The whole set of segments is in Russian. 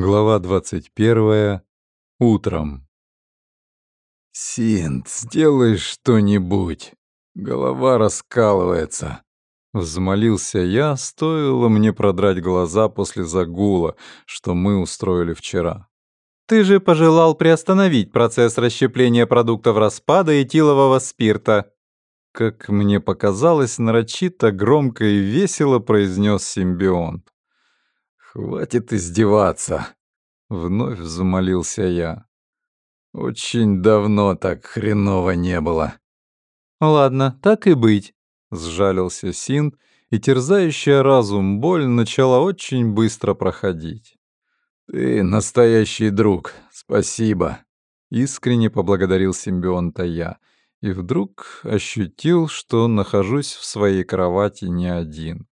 Глава 21. Утром. «Синт, сделай что-нибудь. Голова раскалывается». Взмолился я, стоило мне продрать глаза после загула, что мы устроили вчера. «Ты же пожелал приостановить процесс расщепления продуктов распада этилового спирта», как мне показалось, нарочито громко и весело произнес симбионт. «Хватит издеваться!» — вновь замолился я. «Очень давно так хреново не было». «Ладно, так и быть», — сжалился Синт, и терзающая разум боль начала очень быстро проходить. «Ты настоящий друг, спасибо», — искренне поблагодарил симбионта я, и вдруг ощутил, что нахожусь в своей кровати не один.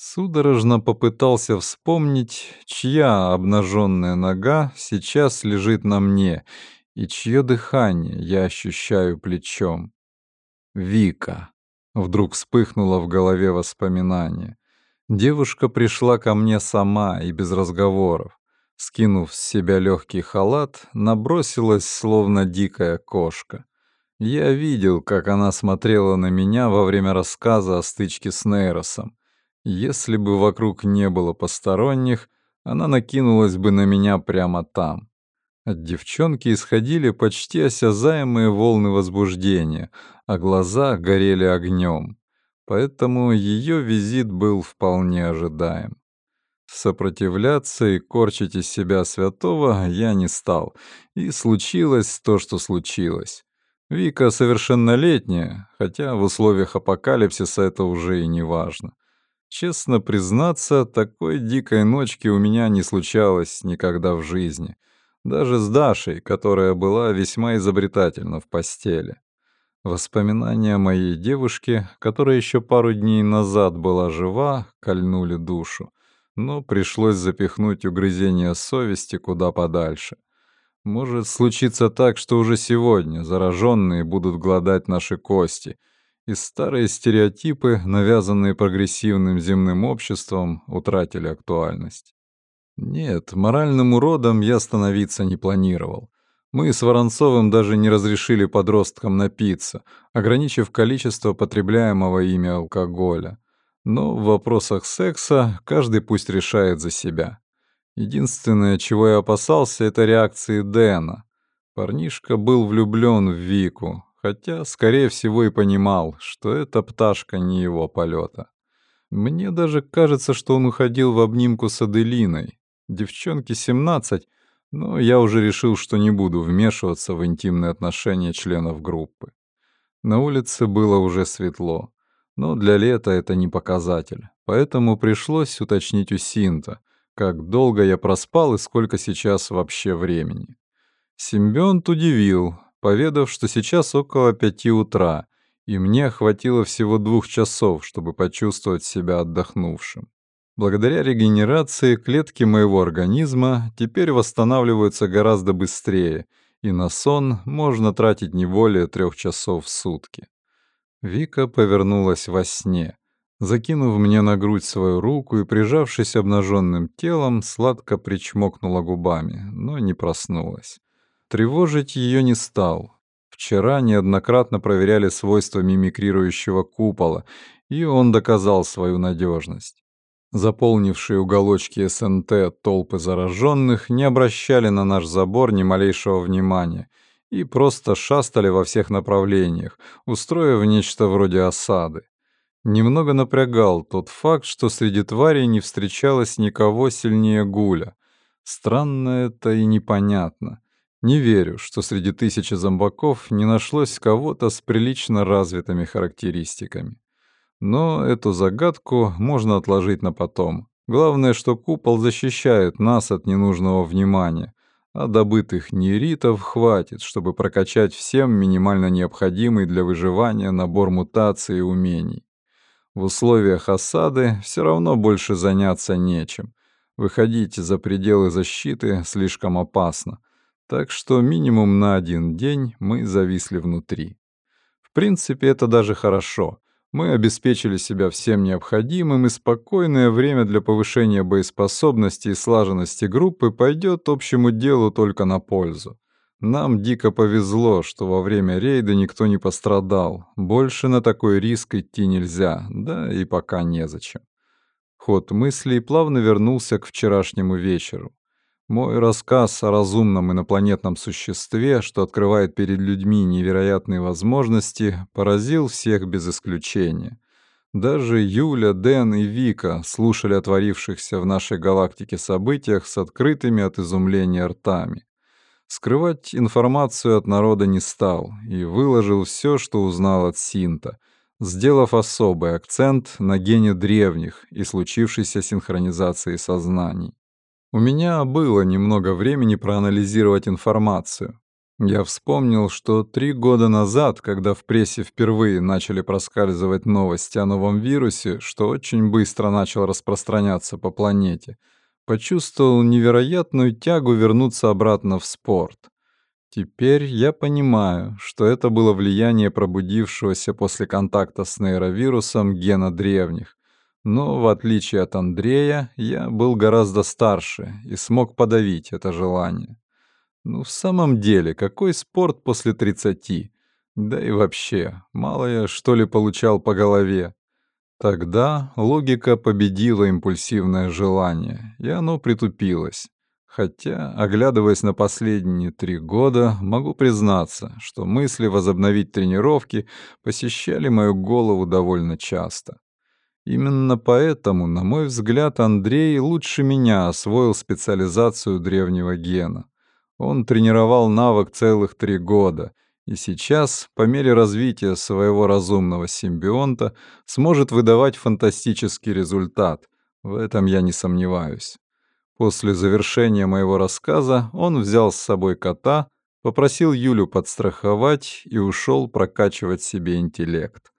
Судорожно попытался вспомнить, чья обнаженная нога сейчас лежит на мне и чье дыхание я ощущаю плечом. Вика. Вдруг вспыхнуло в голове воспоминание. Девушка пришла ко мне сама и без разговоров. Скинув с себя легкий халат, набросилась, словно дикая кошка. Я видел, как она смотрела на меня во время рассказа о стычке с Нейросом. Если бы вокруг не было посторонних, она накинулась бы на меня прямо там. От девчонки исходили почти осязаемые волны возбуждения, а глаза горели огнем. Поэтому ее визит был вполне ожидаем. Сопротивляться и корчить из себя святого я не стал, и случилось то, что случилось. Вика совершеннолетняя, хотя в условиях апокалипсиса это уже и не важно. Честно признаться, такой дикой ночки у меня не случалось никогда в жизни. Даже с Дашей, которая была весьма изобретательна в постели. Воспоминания моей девушки, которая еще пару дней назад была жива, кольнули душу. Но пришлось запихнуть угрызение совести куда подальше. Может случиться так, что уже сегодня зараженные будут гладать наши кости — и старые стереотипы, навязанные прогрессивным земным обществом, утратили актуальность. Нет, моральным уродом я становиться не планировал. Мы с Воронцовым даже не разрешили подросткам напиться, ограничив количество потребляемого ими алкоголя. Но в вопросах секса каждый пусть решает за себя. Единственное, чего я опасался, это реакции Дэна. Парнишка был влюблен в Вику, хотя, скорее всего, и понимал, что эта пташка не его полета. Мне даже кажется, что он уходил в обнимку с Аделиной. Девчонке 17, но я уже решил, что не буду вмешиваться в интимные отношения членов группы. На улице было уже светло, но для лета это не показатель, поэтому пришлось уточнить у Синта, как долго я проспал и сколько сейчас вообще времени. Симбионт удивил, поведав, что сейчас около пяти утра, и мне хватило всего двух часов, чтобы почувствовать себя отдохнувшим. Благодаря регенерации клетки моего организма теперь восстанавливаются гораздо быстрее, и на сон можно тратить не более трех часов в сутки. Вика повернулась во сне, закинув мне на грудь свою руку и, прижавшись обнаженным телом, сладко причмокнула губами, но не проснулась. Тревожить ее не стал. Вчера неоднократно проверяли свойства мимикрирующего купола, и он доказал свою надежность. Заполнившие уголочки СНТ толпы зараженных не обращали на наш забор ни малейшего внимания и просто шастали во всех направлениях, устроив нечто вроде осады. Немного напрягал тот факт, что среди тварей не встречалось никого сильнее Гуля. Странно это и непонятно. Не верю, что среди тысячи зомбаков не нашлось кого-то с прилично развитыми характеристиками. Но эту загадку можно отложить на потом. Главное, что купол защищает нас от ненужного внимания, а добытых нейритов хватит, чтобы прокачать всем минимально необходимый для выживания набор мутаций и умений. В условиях осады все равно больше заняться нечем. Выходить за пределы защиты слишком опасно — так что минимум на один день мы зависли внутри. В принципе, это даже хорошо. Мы обеспечили себя всем необходимым, и спокойное время для повышения боеспособности и слаженности группы пойдет общему делу только на пользу. Нам дико повезло, что во время рейда никто не пострадал. Больше на такой риск идти нельзя, да и пока незачем. Ход мыслей плавно вернулся к вчерашнему вечеру. Мой рассказ о разумном инопланетном существе, что открывает перед людьми невероятные возможности, поразил всех без исключения. Даже Юля, Дэн и Вика слушали о творившихся в нашей галактике событиях с открытыми от изумления ртами. Скрывать информацию от народа не стал и выложил все, что узнал от Синта, сделав особый акцент на гене древних и случившейся синхронизации сознаний. У меня было немного времени проанализировать информацию. Я вспомнил, что три года назад, когда в прессе впервые начали проскальзывать новости о новом вирусе, что очень быстро начал распространяться по планете, почувствовал невероятную тягу вернуться обратно в спорт. Теперь я понимаю, что это было влияние пробудившегося после контакта с нейровирусом гена древних, но, в отличие от Андрея, я был гораздо старше и смог подавить это желание. Ну, в самом деле, какой спорт после 30? Да и вообще, мало я, что ли, получал по голове. Тогда логика победила импульсивное желание, и оно притупилось. Хотя, оглядываясь на последние три года, могу признаться, что мысли возобновить тренировки посещали мою голову довольно часто. Именно поэтому, на мой взгляд, Андрей лучше меня освоил специализацию древнего гена. Он тренировал навык целых три года, и сейчас, по мере развития своего разумного симбионта, сможет выдавать фантастический результат. В этом я не сомневаюсь. После завершения моего рассказа он взял с собой кота, попросил Юлю подстраховать и ушел прокачивать себе интеллект.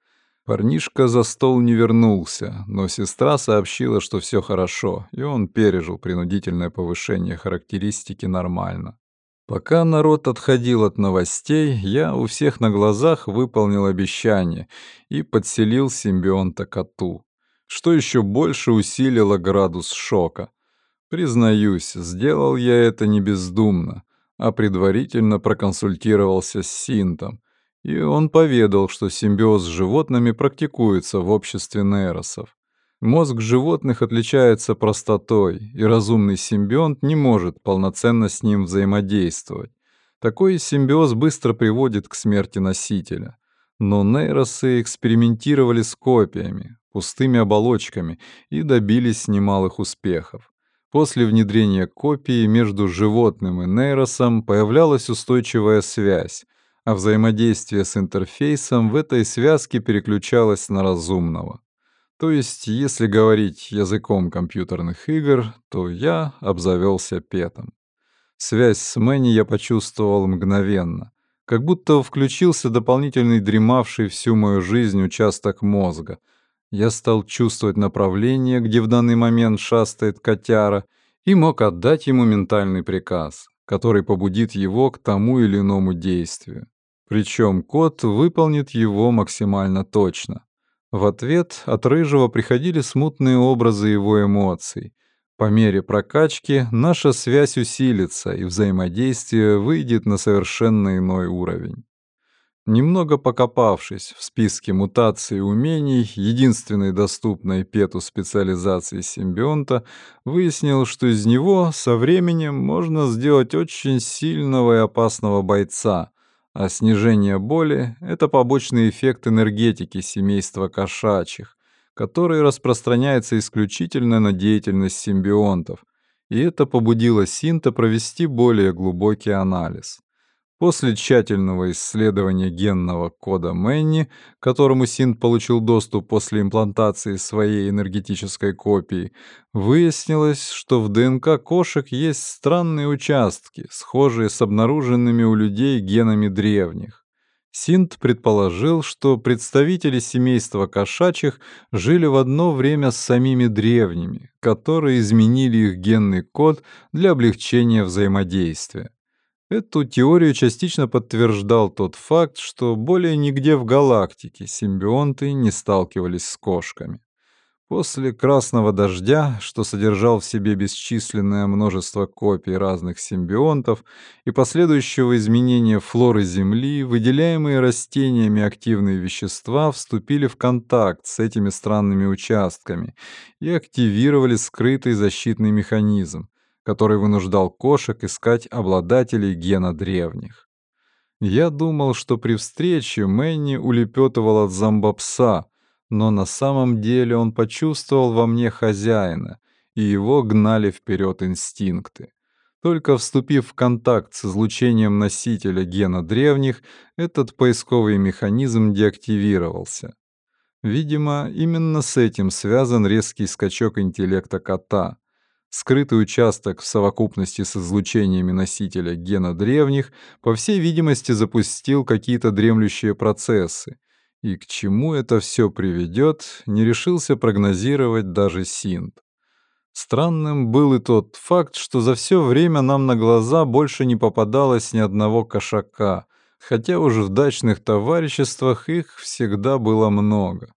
Парнишка за стол не вернулся, но сестра сообщила, что все хорошо, и он пережил принудительное повышение характеристики нормально. Пока народ отходил от новостей, я у всех на глазах выполнил обещание и подселил симбионта коту, что еще больше усилило градус шока. Признаюсь, сделал я это не бездумно, а предварительно проконсультировался с Синтом, и он поведал, что симбиоз с животными практикуется в обществе нейросов. Мозг животных отличается простотой, и разумный симбионт не может полноценно с ним взаимодействовать. Такой симбиоз быстро приводит к смерти носителя. Но нейросы экспериментировали с копиями, пустыми оболочками и добились немалых успехов. После внедрения копии между животным и нейросом появлялась устойчивая связь, а взаимодействие с интерфейсом в этой связке переключалось на разумного. То есть, если говорить языком компьютерных игр, то я обзавелся петом. Связь с Мэнни я почувствовал мгновенно, как будто включился дополнительный дремавший всю мою жизнь участок мозга. Я стал чувствовать направление, где в данный момент шастает котяра, и мог отдать ему ментальный приказ, который побудит его к тому или иному действию. Причем кот выполнит его максимально точно. В ответ от Рыжего приходили смутные образы его эмоций. По мере прокачки наша связь усилится, и взаимодействие выйдет на совершенно иной уровень. Немного покопавшись в списке мутаций и умений, единственной доступной Пету специализации симбионта, выяснил, что из него со временем можно сделать очень сильного и опасного бойца, а снижение боли — это побочный эффект энергетики семейства кошачьих, который распространяется исключительно на деятельность симбионтов, и это побудило Синта провести более глубокий анализ. После тщательного исследования генного кода Мэнни, которому Синт получил доступ после имплантации своей энергетической копии, выяснилось, что в ДНК кошек есть странные участки, схожие с обнаруженными у людей генами древних. Синт предположил, что представители семейства кошачьих жили в одно время с самими древними, которые изменили их генный код для облегчения взаимодействия. Эту теорию частично подтверждал тот факт, что более нигде в галактике симбионты не сталкивались с кошками. После красного дождя, что содержал в себе бесчисленное множество копий разных симбионтов, и последующего изменения флоры Земли, выделяемые растениями активные вещества вступили в контакт с этими странными участками и активировали скрытый защитный механизм, который вынуждал кошек искать обладателей гена древних. Я думал, что при встрече Мэнни улепетывал от зомбопса, но на самом деле он почувствовал во мне хозяина, и его гнали вперед инстинкты. Только вступив в контакт с излучением носителя гена древних, этот поисковый механизм деактивировался. Видимо, именно с этим связан резкий скачок интеллекта кота. Скрытый участок в совокупности с излучениями носителя гена древних, по всей видимости, запустил какие-то дремлющие процессы, и к чему это все приведет, не решился прогнозировать даже Синт. Странным был и тот факт, что за все время нам на глаза больше не попадалось ни одного кошака, хотя уже в дачных товариществах их всегда было много.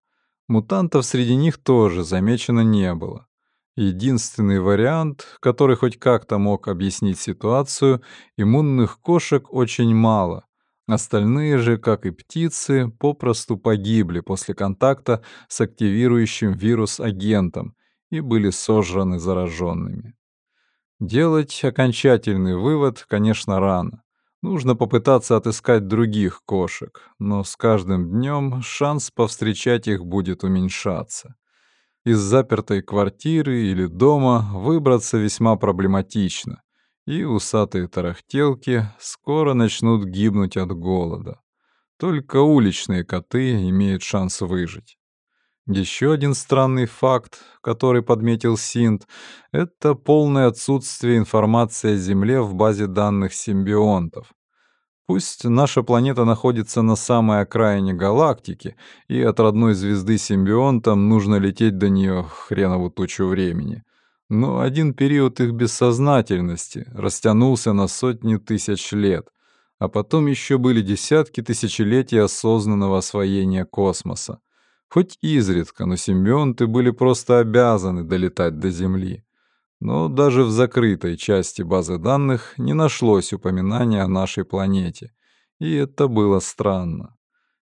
Мутантов среди них тоже замечено не было. Единственный вариант, который хоть как-то мог объяснить ситуацию, иммунных кошек очень мало, Остальные же, как и птицы, попросту погибли после контакта с активирующим вирус агентом и были сожраны зараженными. Делать окончательный вывод, конечно, рано. Нужно попытаться отыскать других кошек, но с каждым днем шанс повстречать их будет уменьшаться. Из запертой квартиры или дома выбраться весьма проблематично, и усатые тарахтелки скоро начнут гибнуть от голода. Только уличные коты имеют шанс выжить. Еще один странный факт, который подметил Синт, это полное отсутствие информации о Земле в базе данных симбионтов. Пусть наша планета находится на самой окраине галактики, и от родной звезды симбионтам нужно лететь до нее хренову тучу времени — но один период их бессознательности растянулся на сотни тысяч лет, а потом еще были десятки тысячелетий осознанного освоения космоса. Хоть изредка, но симбионты были просто обязаны долетать до Земли. Но даже в закрытой части базы данных не нашлось упоминания о нашей планете, и это было странно.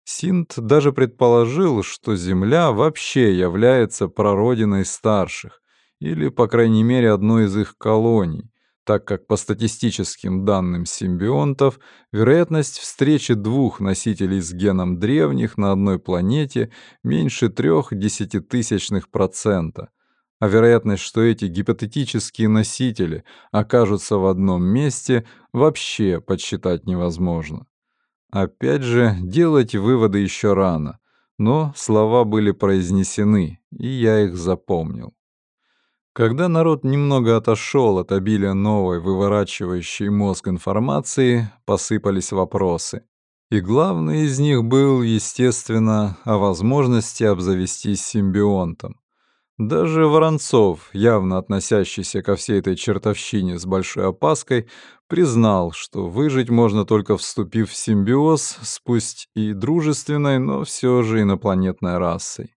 Синт даже предположил, что Земля вообще является прародиной старших, или, по крайней мере, одной из их колоний, так как по статистическим данным симбионтов вероятность встречи двух носителей с геном древних на одной планете меньше трех десятитысячных процента, а вероятность, что эти гипотетические носители окажутся в одном месте, вообще подсчитать невозможно. Опять же, делать выводы еще рано, но слова были произнесены, и я их запомнил. Когда народ немного отошел от обилия новой, выворачивающей мозг информации, посыпались вопросы. И главный из них был, естественно, о возможности обзавестись симбионтом. Даже Воронцов, явно относящийся ко всей этой чертовщине с большой опаской, признал, что выжить можно только вступив в симбиоз с пусть и дружественной, но все же инопланетной расой.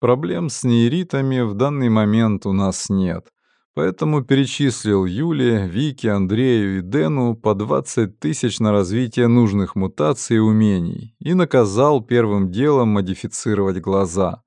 Проблем с нейритами в данный момент у нас нет. Поэтому перечислил Юле, Вике, Андрею и Дэну по 20 тысяч на развитие нужных мутаций и умений и наказал первым делом модифицировать глаза.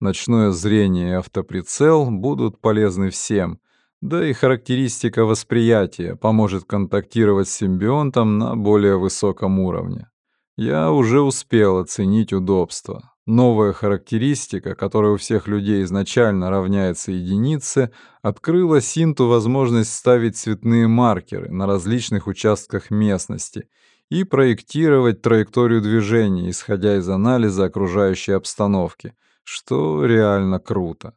Ночное зрение и автоприцел будут полезны всем, да и характеристика восприятия поможет контактировать с симбионтом на более высоком уровне. Я уже успел оценить удобство. Новая характеристика, которая у всех людей изначально равняется единице, открыла Синту возможность ставить цветные маркеры на различных участках местности и проектировать траекторию движения, исходя из анализа окружающей обстановки, что реально круто.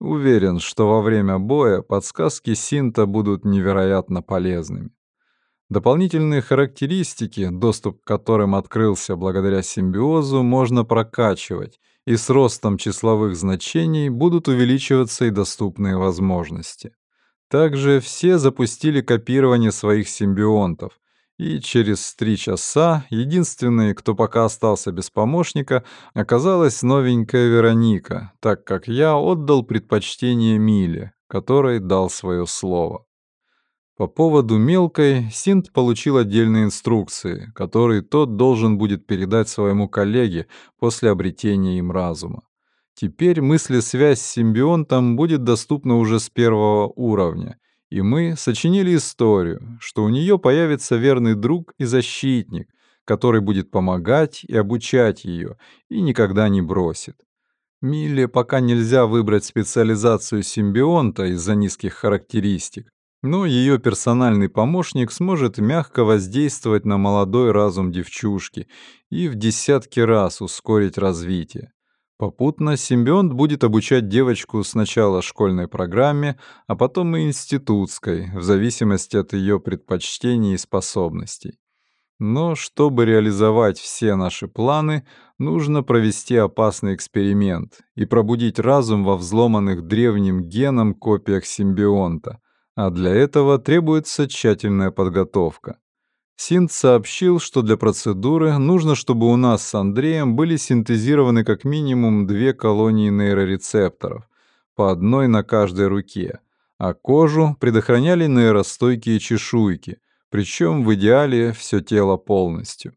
Уверен, что во время боя подсказки Синта будут невероятно полезными. Дополнительные характеристики, доступ к которым открылся благодаря симбиозу, можно прокачивать, и с ростом числовых значений будут увеличиваться и доступные возможности. Также все запустили копирование своих симбионтов, и через три часа единственной, кто пока остался без помощника, оказалась новенькая Вероника, так как я отдал предпочтение Миле, которой дал свое слово. По поводу мелкой Синт получил отдельные инструкции, которые тот должен будет передать своему коллеге после обретения им разума. Теперь мысли-связь с симбионтом будет доступна уже с первого уровня, и мы сочинили историю, что у нее появится верный друг и защитник, который будет помогать и обучать ее, и никогда не бросит. Милле пока нельзя выбрать специализацию симбионта из-за низких характеристик, но ее персональный помощник сможет мягко воздействовать на молодой разум девчушки и в десятки раз ускорить развитие. Попутно симбионт будет обучать девочку сначала школьной программе, а потом и институтской, в зависимости от ее предпочтений и способностей. Но чтобы реализовать все наши планы, нужно провести опасный эксперимент и пробудить разум во взломанных древним геном копиях симбионта, а для этого требуется тщательная подготовка. Синт сообщил, что для процедуры нужно, чтобы у нас с Андреем были синтезированы как минимум две колонии нейрорецепторов, по одной на каждой руке, а кожу предохраняли нейростойкие чешуйки, причем в идеале все тело полностью.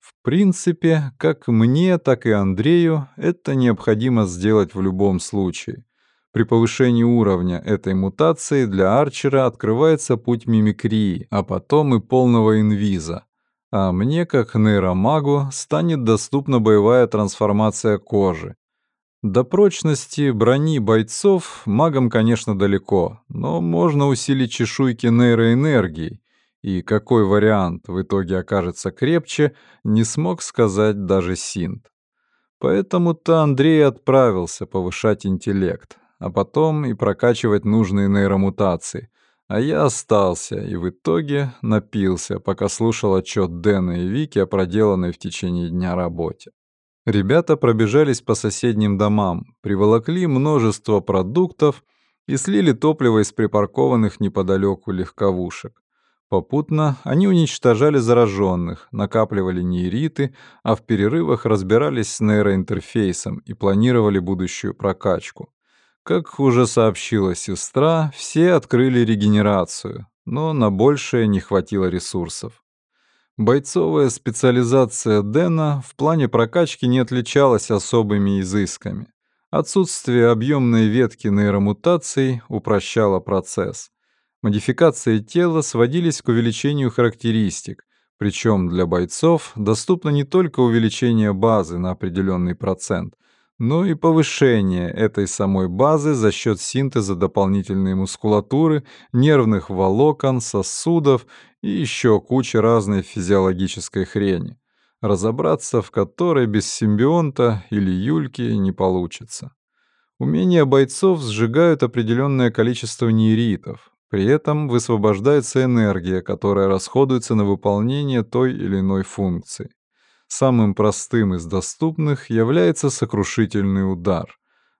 В принципе, как мне, так и Андрею это необходимо сделать в любом случае. При повышении уровня этой мутации для Арчера открывается путь мимикрии, а потом и полного инвиза. А мне, как нейромагу, станет доступна боевая трансформация кожи. До прочности брони бойцов магам, конечно, далеко, но можно усилить чешуйки нейроэнергией. И какой вариант в итоге окажется крепче, не смог сказать даже Синт. Поэтому-то Андрей отправился повышать интеллект а потом и прокачивать нужные нейромутации. А я остался и в итоге напился, пока слушал отчет Дэна и Вики о проделанной в течение дня работе. Ребята пробежались по соседним домам, приволокли множество продуктов и слили топливо из припаркованных неподалеку легковушек. Попутно они уничтожали зараженных, накапливали нейриты, а в перерывах разбирались с нейроинтерфейсом и планировали будущую прокачку. Как уже сообщила сестра, все открыли регенерацию, но на большее не хватило ресурсов. Бойцовая специализация Дэна в плане прокачки не отличалась особыми изысками. Отсутствие объемной ветки нейромутаций упрощало процесс. Модификации тела сводились к увеличению характеристик, причем для бойцов доступно не только увеличение базы на определенный процент, но и повышение этой самой базы за счет синтеза дополнительной мускулатуры, нервных волокон, сосудов и еще кучи разной физиологической хрени, разобраться в которой без симбионта или юльки не получится. Умения бойцов сжигают определенное количество нейритов, при этом высвобождается энергия, которая расходуется на выполнение той или иной функции. Самым простым из доступных является сокрушительный удар.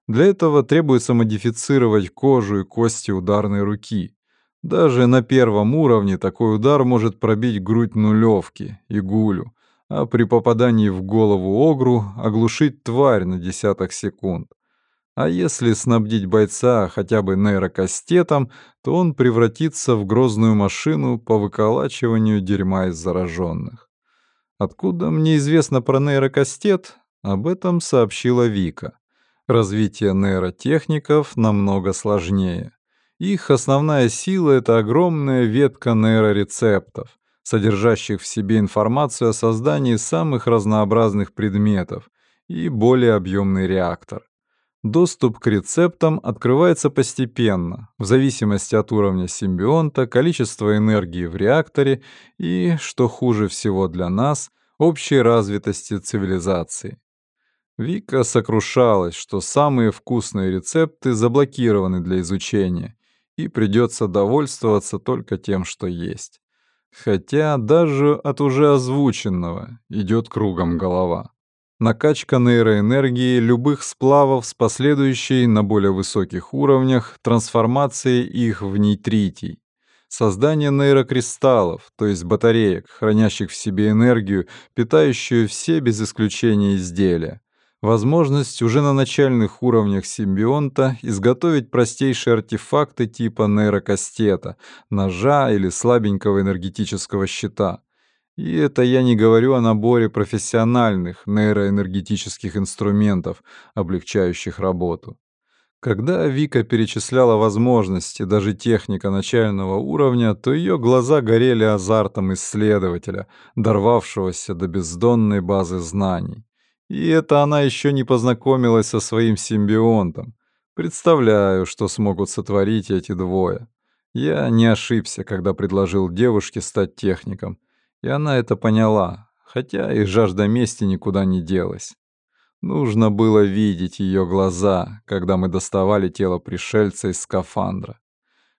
Для этого требуется модифицировать кожу и кости ударной руки. Даже на первом уровне такой удар может пробить грудь нулевки и гулю, а при попадании в голову огру оглушить тварь на десяток секунд. А если снабдить бойца хотя бы нейрокастетом, то он превратится в грозную машину по выколачиванию дерьма из зараженных. Откуда мне известно про нейрокастет? Об этом сообщила Вика. Развитие нейротехников намного сложнее. Их основная сила — это огромная ветка нейрорецептов, содержащих в себе информацию о создании самых разнообразных предметов и более объемный реактор. Доступ к рецептам открывается постепенно, в зависимости от уровня симбионта, количества энергии в реакторе и, что хуже всего для нас, общей развитости цивилизации. Вика сокрушалась, что самые вкусные рецепты заблокированы для изучения, и придется довольствоваться только тем, что есть. Хотя даже от уже озвученного идет кругом голова накачка нейроэнергии любых сплавов с последующей на более высоких уровнях трансформацией их в нейтритий. создание нейрокристаллов, то есть батареек, хранящих в себе энергию, питающую все без исключения изделия. Возможность уже на начальных уровнях симбионта изготовить простейшие артефакты типа нейрокастета, ножа или слабенького энергетического щита. И это я не говорю о наборе профессиональных нейроэнергетических инструментов, облегчающих работу. Когда Вика перечисляла возможности, даже техника начального уровня, то ее глаза горели азартом исследователя, дорвавшегося до бездонной базы знаний. И это она еще не познакомилась со своим симбионтом. Представляю, что смогут сотворить эти двое. Я не ошибся, когда предложил девушке стать техником. И она это поняла, хотя и жажда мести никуда не делась. Нужно было видеть ее глаза, когда мы доставали тело пришельца из скафандра.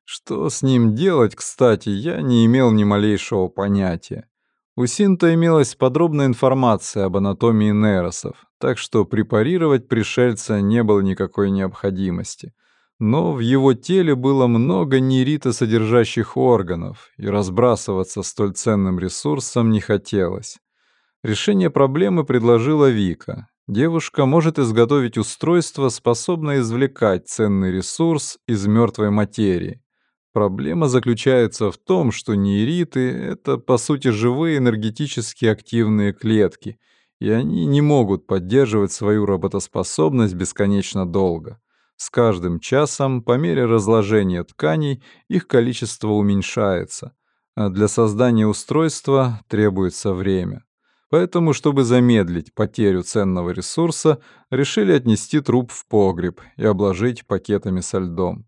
Что с ним делать, кстати, я не имел ни малейшего понятия. У Синта имелась подробная информация об анатомии нейросов, так что препарировать пришельца не было никакой необходимости. Но в его теле было много нейритосодержащих органов, и разбрасываться столь ценным ресурсом не хотелось. Решение проблемы предложила Вика. Девушка может изготовить устройство, способное извлекать ценный ресурс из мертвой материи. Проблема заключается в том, что нейриты — это, по сути, живые энергетически активные клетки, и они не могут поддерживать свою работоспособность бесконечно долго. С каждым часом, по мере разложения тканей, их количество уменьшается, а для создания устройства требуется время. Поэтому, чтобы замедлить потерю ценного ресурса, решили отнести труп в погреб и обложить пакетами со льдом.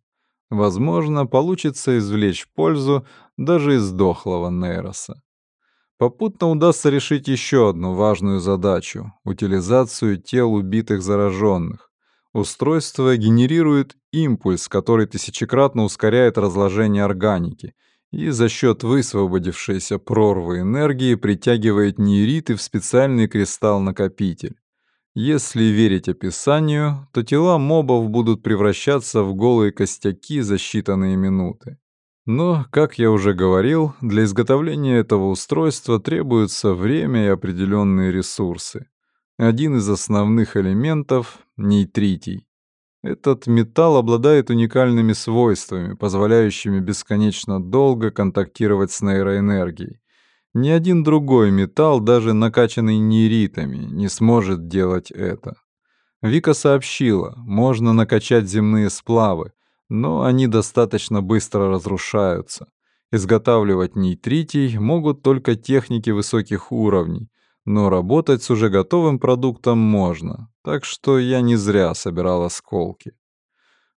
Возможно, получится извлечь пользу даже из дохлого Нейроса. Попутно удастся решить еще одну важную задачу — утилизацию тел убитых зараженных. Устройство генерирует импульс, который тысячекратно ускоряет разложение органики, и за счет высвободившейся прорвы энергии притягивает нейриты в специальный кристалл-накопитель. Если верить описанию, то тела мобов будут превращаться в голые костяки за считанные минуты. Но, как я уже говорил, для изготовления этого устройства требуется время и определенные ресурсы. Один из основных элементов — нейтритий. Этот металл обладает уникальными свойствами, позволяющими бесконечно долго контактировать с нейроэнергией. Ни один другой металл, даже накачанный нейритами, не сможет делать это. Вика сообщила, можно накачать земные сплавы, но они достаточно быстро разрушаются. Изготавливать нейтритий могут только техники высоких уровней, но работать с уже готовым продуктом можно, так что я не зря собирал осколки.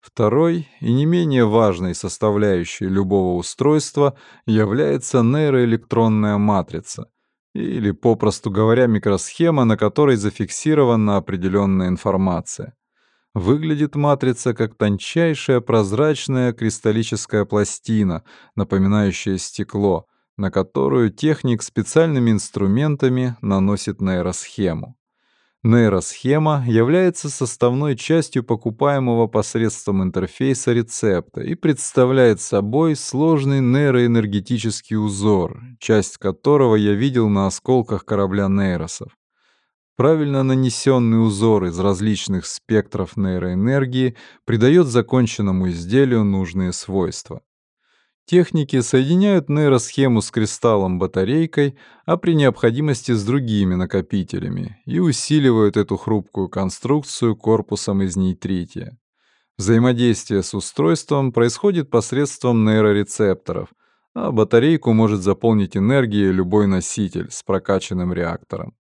Второй и не менее важной составляющей любого устройства является нейроэлектронная матрица, или, попросту говоря, микросхема, на которой зафиксирована определенная информация. Выглядит матрица как тончайшая прозрачная кристаллическая пластина, напоминающая стекло, на которую техник специальными инструментами наносит нейросхему. Нейросхема является составной частью покупаемого посредством интерфейса рецепта и представляет собой сложный нейроэнергетический узор, часть которого я видел на осколках корабля нейросов. Правильно нанесенный узор из различных спектров нейроэнергии придает законченному изделию нужные свойства. Техники соединяют нейросхему с кристаллом-батарейкой, а при необходимости с другими накопителями, и усиливают эту хрупкую конструкцию корпусом из нейтрития. Взаимодействие с устройством происходит посредством нейрорецепторов, а батарейку может заполнить энергией любой носитель с прокачанным реактором.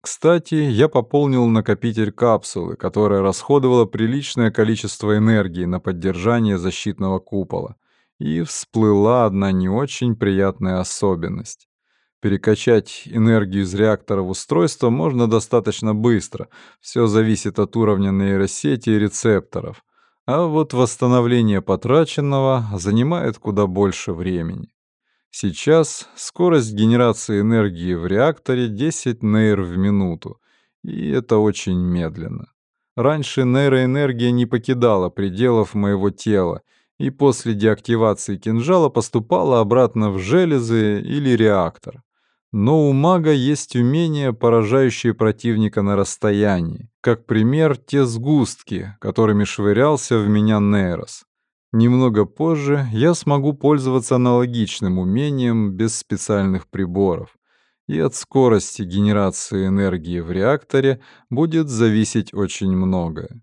Кстати, я пополнил накопитель капсулы, которая расходовала приличное количество энергии на поддержание защитного купола — и всплыла одна не очень приятная особенность. Перекачать энергию из реактора в устройство можно достаточно быстро, все зависит от уровня нейросети и рецепторов, а вот восстановление потраченного занимает куда больше времени. Сейчас скорость генерации энергии в реакторе 10 нейр в минуту, и это очень медленно. Раньше нейроэнергия не покидала пределов моего тела, и после деактивации кинжала поступала обратно в железы или реактор. Но у мага есть умения, поражающие противника на расстоянии. Как пример, те сгустки, которыми швырялся в меня Нейрос. Немного позже я смогу пользоваться аналогичным умением без специальных приборов. И от скорости генерации энергии в реакторе будет зависеть очень многое.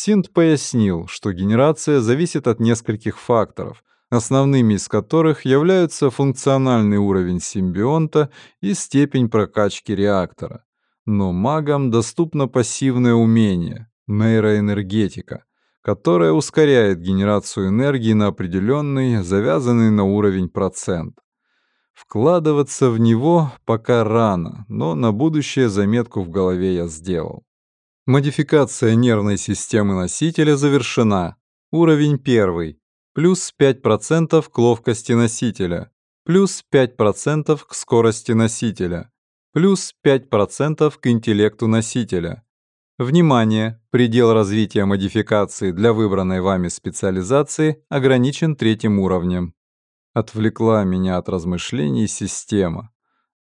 Синт пояснил, что генерация зависит от нескольких факторов, основными из которых являются функциональный уровень симбионта и степень прокачки реактора. Но магам доступно пассивное умение — нейроэнергетика, которое ускоряет генерацию энергии на определенный, завязанный на уровень процент. Вкладываться в него пока рано, но на будущее заметку в голове я сделал. Модификация нервной системы носителя завершена. Уровень 1. Плюс 5% к ловкости носителя. Плюс 5% к скорости носителя. Плюс 5% к интеллекту носителя. Внимание! Предел развития модификации для выбранной вами специализации ограничен третьим уровнем. Отвлекла меня от размышлений система.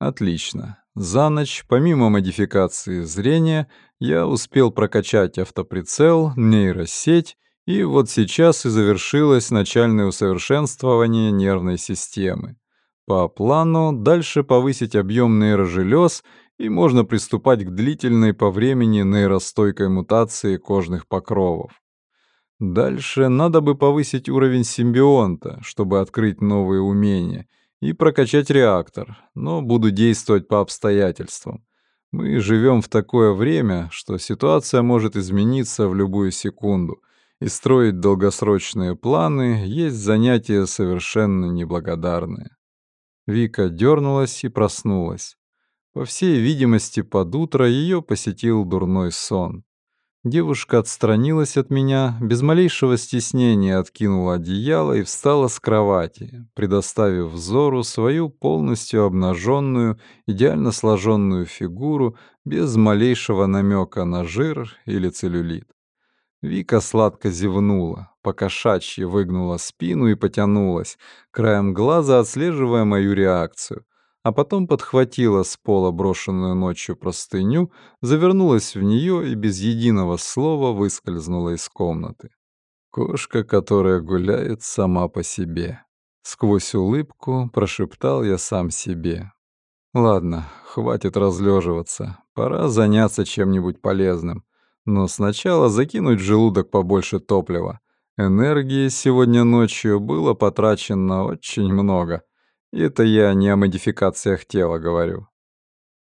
Отлично. За ночь, помимо модификации зрения, я успел прокачать автоприцел, нейросеть, и вот сейчас и завершилось начальное усовершенствование нервной системы. По плану дальше повысить объем нейрожелез и можно приступать к длительной по времени нейростойкой мутации кожных покровов. Дальше надо бы повысить уровень симбионта, чтобы открыть новые умения, и прокачать реактор, но буду действовать по обстоятельствам. Мы живем в такое время, что ситуация может измениться в любую секунду, и строить долгосрочные планы есть занятие совершенно неблагодарное. Вика дернулась и проснулась. По всей видимости, под утро ее посетил дурной сон. Девушка отстранилась от меня, без малейшего стеснения откинула одеяло и встала с кровати, предоставив взору свою полностью обнаженную, идеально сложенную фигуру без малейшего намека на жир или целлюлит. Вика сладко зевнула, покошачьи выгнула спину и потянулась, краем глаза отслеживая мою реакцию — а потом подхватила с пола брошенную ночью простыню, завернулась в нее и без единого слова выскользнула из комнаты. Кошка, которая гуляет сама по себе. Сквозь улыбку прошептал я сам себе. Ладно, хватит разлеживаться, пора заняться чем-нибудь полезным. Но сначала закинуть в желудок побольше топлива. Энергии сегодня ночью было потрачено очень много — это я не о модификациях тела говорю.